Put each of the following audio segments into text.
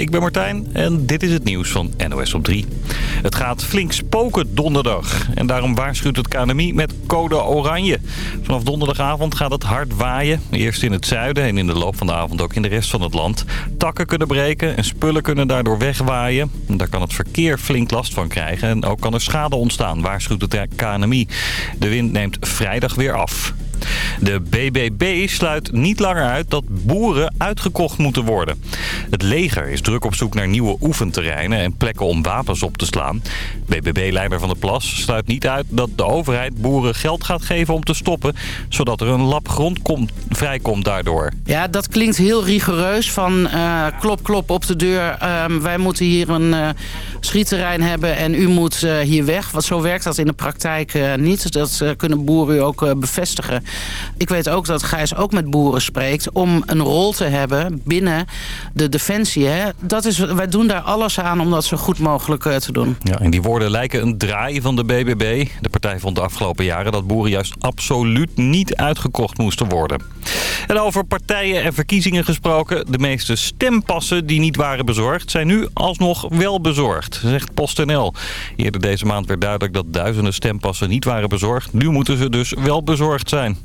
ik ben Martijn en dit is het nieuws van NOS op 3. Het gaat flink spoken donderdag en daarom waarschuwt het KNMI met code oranje. Vanaf donderdagavond gaat het hard waaien. Eerst in het zuiden en in de loop van de avond ook in de rest van het land. Takken kunnen breken en spullen kunnen daardoor wegwaaien. Daar kan het verkeer flink last van krijgen en ook kan er schade ontstaan, waarschuwt het KNMI. De wind neemt vrijdag weer af. De BBB sluit niet langer uit dat boeren uitgekocht moeten worden. Het leger is druk op zoek naar nieuwe oefenterreinen en plekken om wapens op te slaan. BBB-leider Van der Plas sluit niet uit dat de overheid boeren geld gaat geven om te stoppen... zodat er een lap grond komt, vrijkomt daardoor. Ja, dat klinkt heel rigoureus van uh, klop klop op de deur. Uh, wij moeten hier een uh, schietterrein hebben en u moet uh, hier weg. Want zo werkt dat in de praktijk niet. Dat kunnen boeren u ook bevestigen. Ik weet ook dat Gijs ook met boeren spreekt om een rol te hebben binnen de defensie. Hè? Dat is, wij doen daar alles aan om dat zo goed mogelijk te doen. Ja, en die woorden lijken een draai van de BBB. De partij vond de afgelopen jaren dat boeren juist absoluut niet uitgekocht moesten worden. En over partijen en verkiezingen gesproken. De meeste stempassen die niet waren bezorgd zijn nu alsnog wel bezorgd, zegt PostNL. Eerder deze maand werd duidelijk dat duizenden stempassen niet waren bezorgd. Nu moeten ze dus wel bezorgd zijn.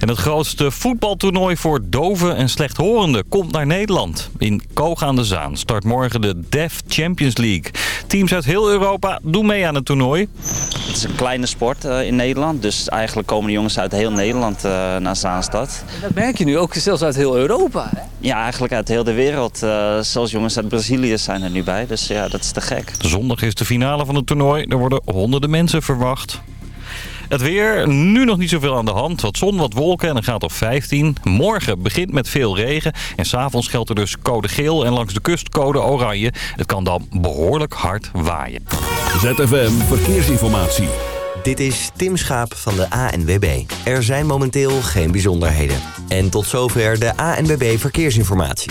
En het grootste voetbaltoernooi voor doven en slechthorenden komt naar Nederland. In Koog aan de Zaan start morgen de Deaf Champions League. Teams uit heel Europa doen mee aan het toernooi. Het is een kleine sport uh, in Nederland. Dus eigenlijk komen de jongens uit heel Nederland uh, naar Zaanstad. Dat merk je nu ook zelfs uit heel Europa. Hè? Ja, eigenlijk uit heel de wereld. Uh, zelfs jongens uit Brazilië zijn er nu bij. Dus ja, dat is te gek. Zondag is de finale van het toernooi. Er worden honderden mensen verwacht. Het weer, nu nog niet zoveel aan de hand. Wat zon, wat wolken en een graad of 15. Morgen begint met veel regen. En s'avonds geldt er dus code geel en langs de kust code oranje. Het kan dan behoorlijk hard waaien. ZFM Verkeersinformatie. Dit is Tim Schaap van de ANWB. Er zijn momenteel geen bijzonderheden. En tot zover de ANWB Verkeersinformatie.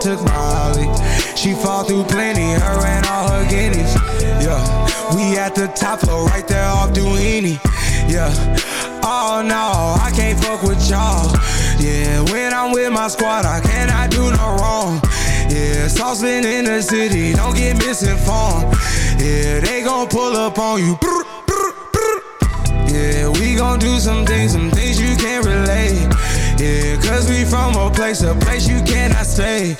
took Molly. She fall through plenty, her and all her guineas. Yeah, we at the top floor, right there off Doheny. Yeah, oh no, I can't fuck with y'all. Yeah, when I'm with my squad, I cannot do no wrong. Yeah, saucepan in the city, don't get misinformed. Yeah, they gon' pull up on you. Yeah, we gon' do some things, some things you can't relate. Yeah, cause we from a place, a place you cannot stay.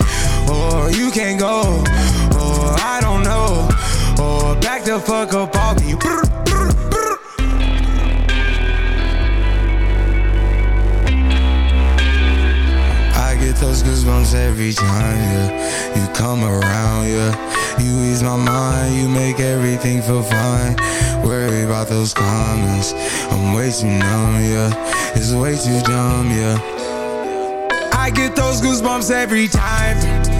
Oh, you can't go. Oh, I don't know. Oh, back the fuck up all me. I get those goosebumps every time, yeah. You come around, yeah. You ease my mind, you make everything feel fine. Worry about those comments I'm way too numb, yeah. It's way too dumb, yeah. I get those goosebumps every time.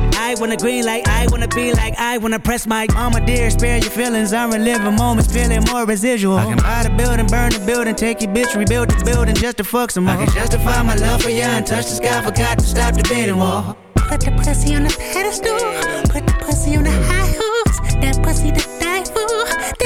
I wanna green like I wanna be like I wanna press my mama dear, spare your feelings. I'm reliving moments, feeling more residual. I can buy the building, burn the building, take your bitch, rebuild the building just to fuck some more. I can justify my love for you and touch the sky, forgot to stop the bidding wall. Put the pussy on the pedestal. Put the pussy on the high horse. That pussy to die for.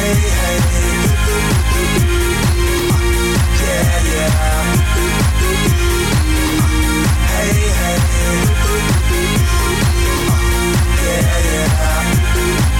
Hey, hey, yeah, yeah. Hey, hey, yeah, yeah.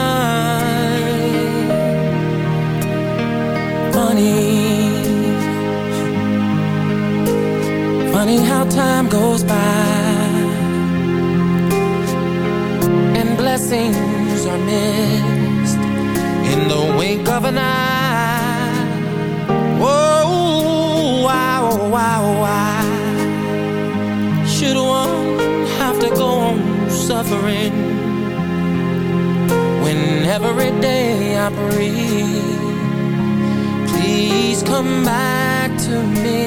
Funny. How time goes by And blessings are missed In the wink of an eye. Oh, why, why, why Should one have to go on suffering When every day I breathe? Please come back to me.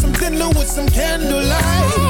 Some dinner with some candlelight.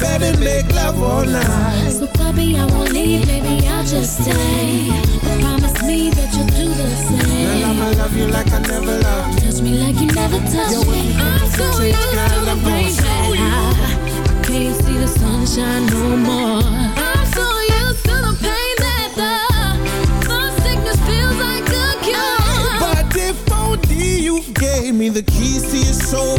Lay up in the bed and make love all night. So, puppy, I won't leave, baby, I'll just stay. Promise me that you'll do the same. Girl, I'ma love you like I never loved. Touch me like you never touched me. I'm so used to the rain I, I can't see the sunshine no more. I'm so used to the pain that the, the sickness feels like a cure. But if only you gave me the keys to your soul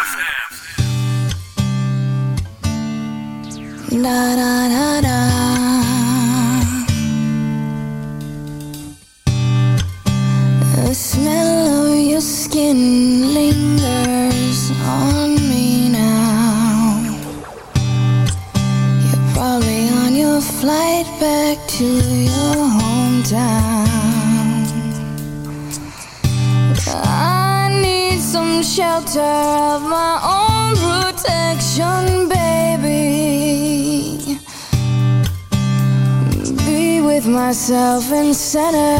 Center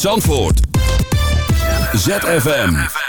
Zandvoort. ZFM.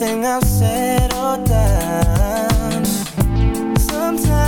It's I've or done. Sometimes